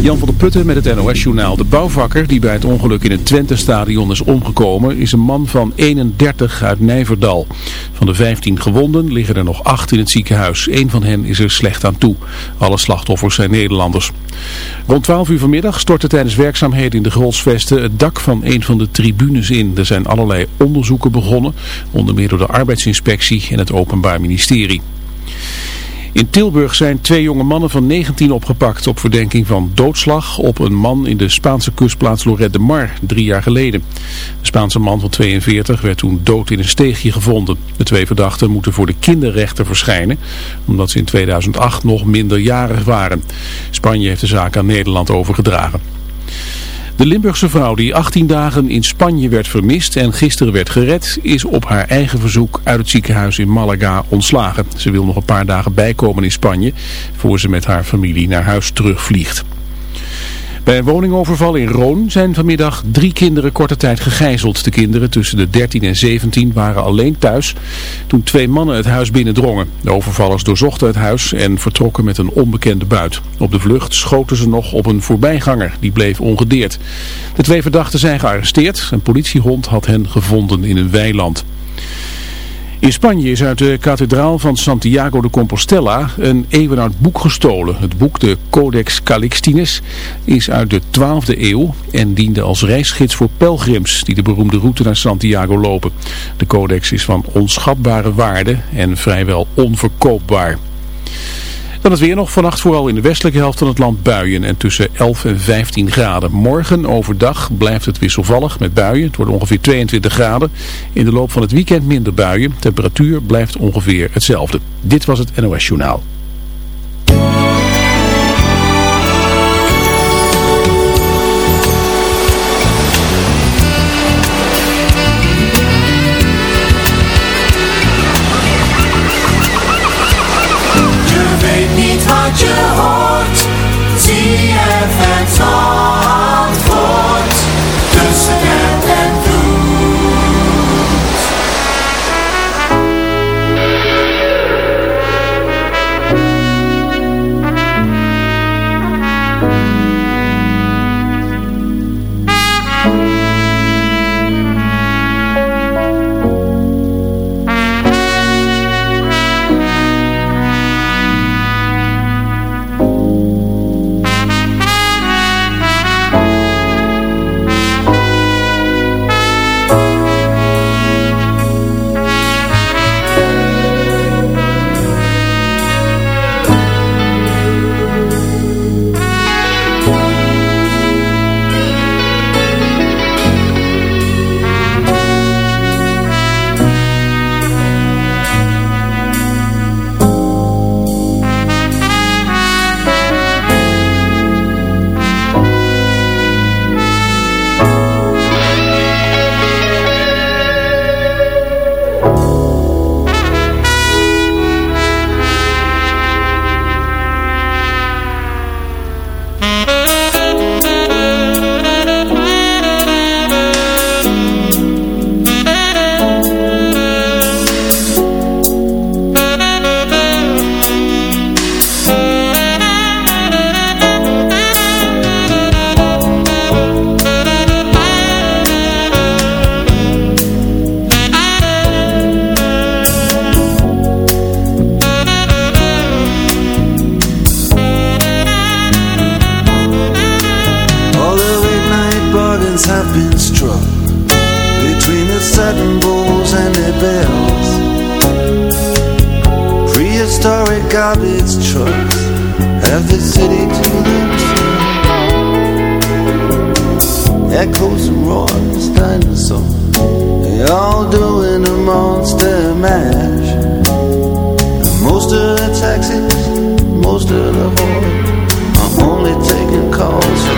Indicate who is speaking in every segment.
Speaker 1: Jan van der Putten met het NOS-journaal. De bouwvakker die bij het ongeluk in het Twente-stadion is omgekomen is een man van 31 uit Nijverdal. Van de 15 gewonden liggen er nog 8 in het ziekenhuis. Eén van hen is er slecht aan toe. Alle slachtoffers zijn Nederlanders. Rond 12 uur vanmiddag stortte tijdens werkzaamheden in de Grolsvesten het dak van een van de tribunes in. Er zijn allerlei onderzoeken begonnen, onder meer door de arbeidsinspectie en het Openbaar Ministerie. In Tilburg zijn twee jonge mannen van 19 opgepakt op verdenking van doodslag op een man in de Spaanse kustplaats Lorette de Mar drie jaar geleden. De Spaanse man van 42 werd toen dood in een steegje gevonden. De twee verdachten moeten voor de kinderrechter verschijnen omdat ze in 2008 nog minderjarig waren. Spanje heeft de zaak aan Nederland overgedragen. De Limburgse vrouw die 18 dagen in Spanje werd vermist en gisteren werd gered, is op haar eigen verzoek uit het ziekenhuis in Malaga ontslagen. Ze wil nog een paar dagen bijkomen in Spanje, voor ze met haar familie naar huis terugvliegt. Bij een woningoverval in Roon zijn vanmiddag drie kinderen korte tijd gegijzeld. De kinderen tussen de 13 en 17 waren alleen thuis toen twee mannen het huis binnendrongen. De overvallers doorzochten het huis en vertrokken met een onbekende buit. Op de vlucht schoten ze nog op een voorbijganger, die bleef ongedeerd. De twee verdachten zijn gearresteerd. Een politiehond had hen gevonden in een weiland. In Spanje is uit de kathedraal van Santiago de Compostela een eeuwenoud boek gestolen. Het boek, de Codex Calixtinus, is uit de 12e eeuw en diende als reisgids voor pelgrims die de beroemde route naar Santiago lopen. De codex is van onschatbare waarde en vrijwel onverkoopbaar. Dan het weer nog vannacht vooral in de westelijke helft van het land buien en tussen 11 en 15 graden. Morgen overdag blijft het wisselvallig met buien. Het wordt ongeveer 22 graden. In de loop van het weekend minder buien. Temperatuur blijft ongeveer hetzelfde. Dit was het NOS Journaal.
Speaker 2: wat je hoort, zie je het al. garbage trucks Have the city to
Speaker 3: themselves Echoes and roars, dinosaurs They all doing a monster mash. And Most of the taxis, most of the whore I'm only taking calls.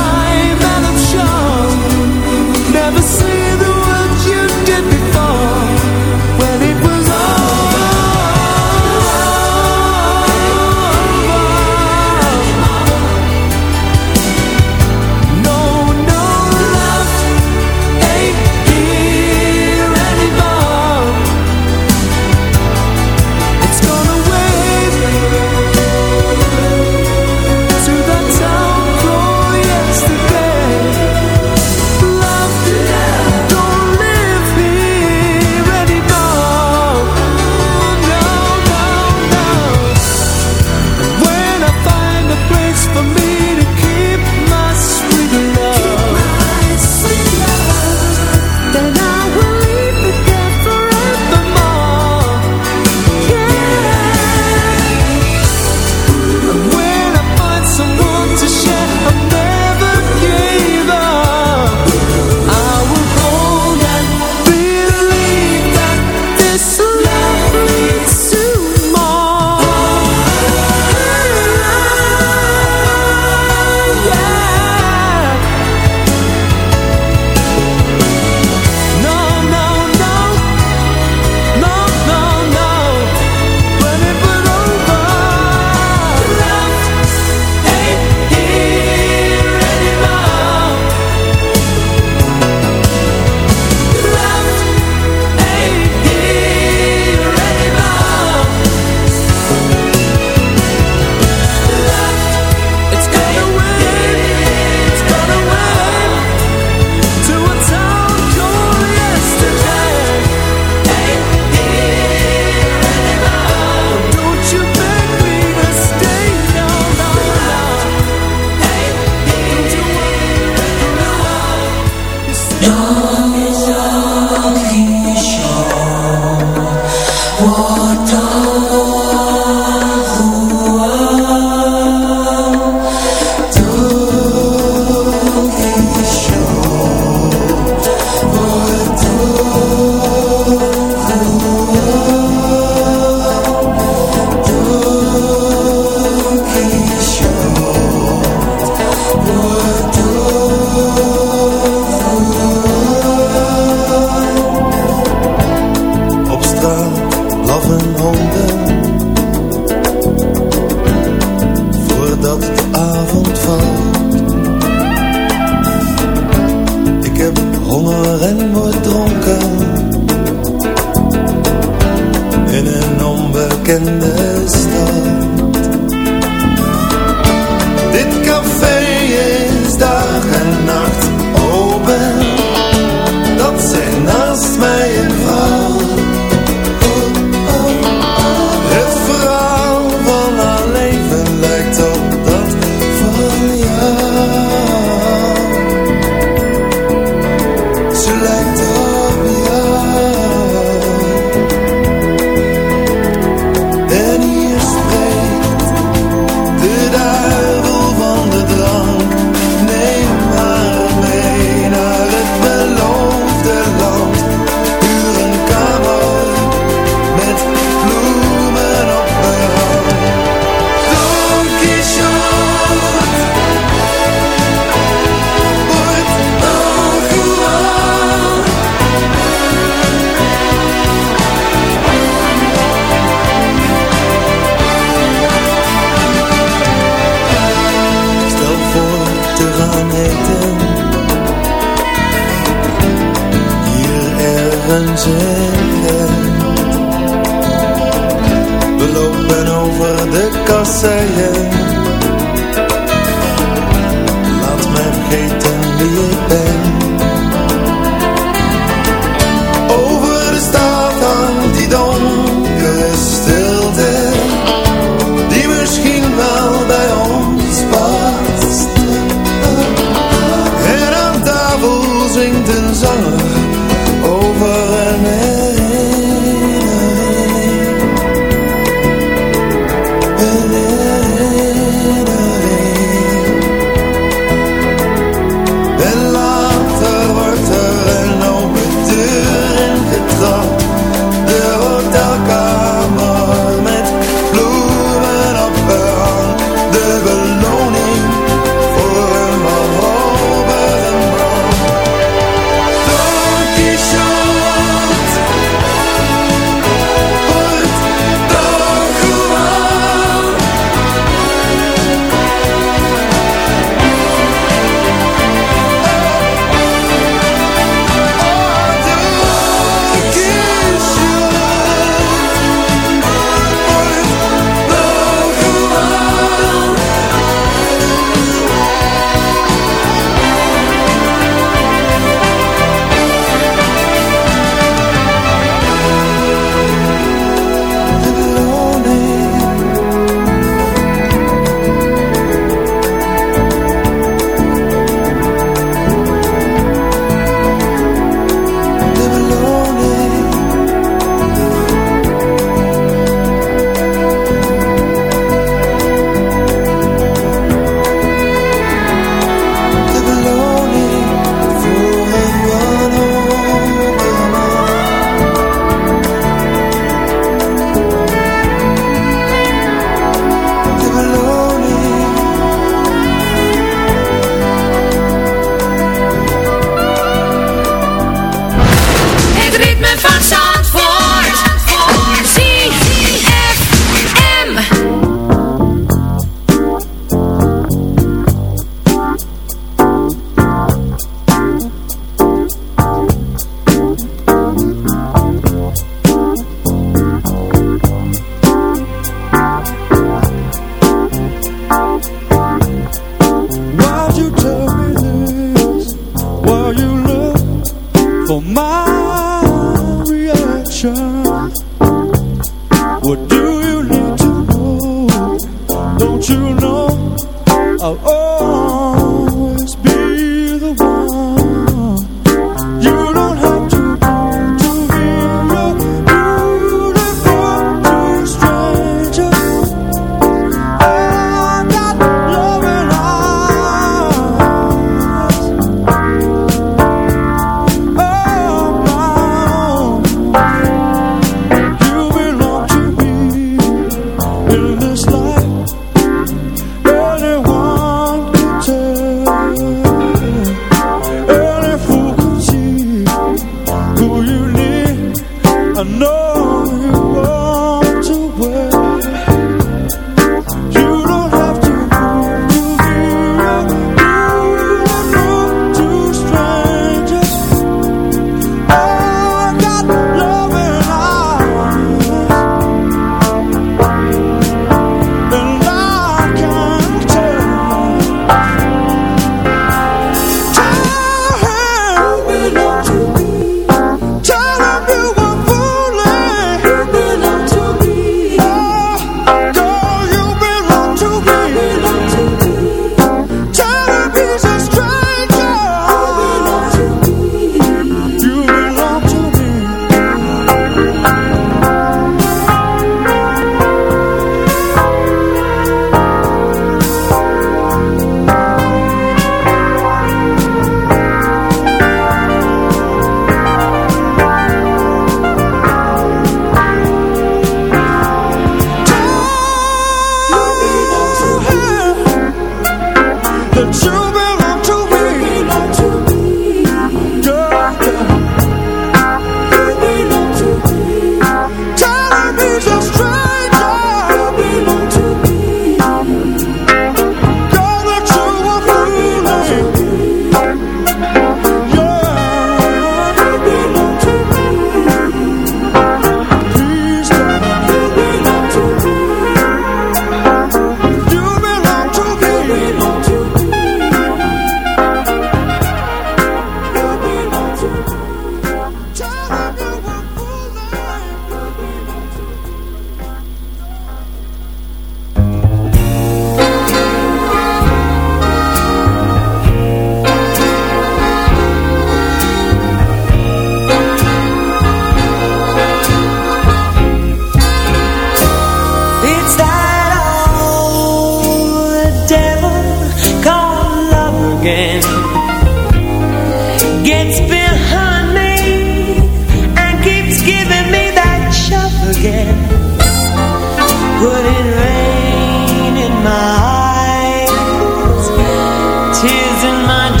Speaker 4: In my